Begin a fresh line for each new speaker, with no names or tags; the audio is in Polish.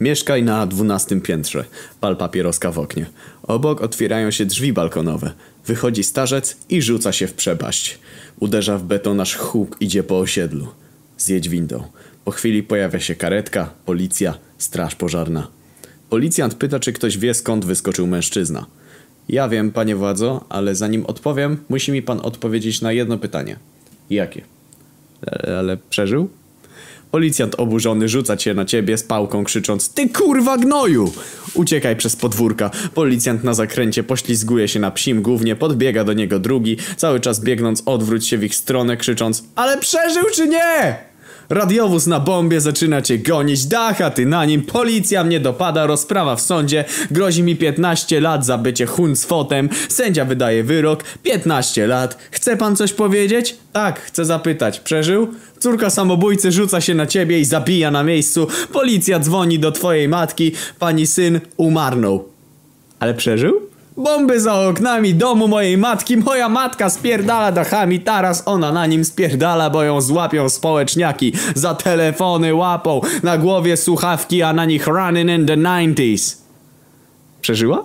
Mieszkaj na dwunastym piętrze. Pal papieroska w oknie. Obok otwierają się drzwi balkonowe. Wychodzi starzec i rzuca się w przepaść. Uderza w beton, aż huk idzie po osiedlu. Zjedź windą. Po chwili pojawia się karetka, policja, straż pożarna. Policjant pyta, czy ktoś wie skąd wyskoczył mężczyzna. Ja wiem, panie władzo, ale zanim odpowiem, musi mi pan odpowiedzieć na jedno pytanie. Jakie? E, ale przeżył? Policjant oburzony rzuca cię na ciebie z pałką krzycząc Ty kurwa gnoju! Uciekaj przez podwórka. Policjant na zakręcie poślizguje się na psim głównie, podbiega do niego drugi, cały czas biegnąc odwróć się w ich stronę krzycząc Ale przeżył czy nie? Radiowóz na bombie zaczyna cię gonić, dacha ty na nim, policja mnie dopada, rozprawa w sądzie, grozi mi 15 lat za bycie huncfotem, sędzia wydaje wyrok, 15 lat. Chce pan coś powiedzieć? Tak, chcę zapytać, przeżył? Córka samobójcy rzuca się na ciebie i zabija na miejscu, policja dzwoni do twojej matki, pani syn umarnął. Ale przeżył? Bomby za oknami domu mojej matki, moja matka spierdala dachami, teraz ona na nim spierdala, bo ją złapią społeczniaki, za telefony łapą, na głowie słuchawki, a na nich running in the 90s. Przeżyła?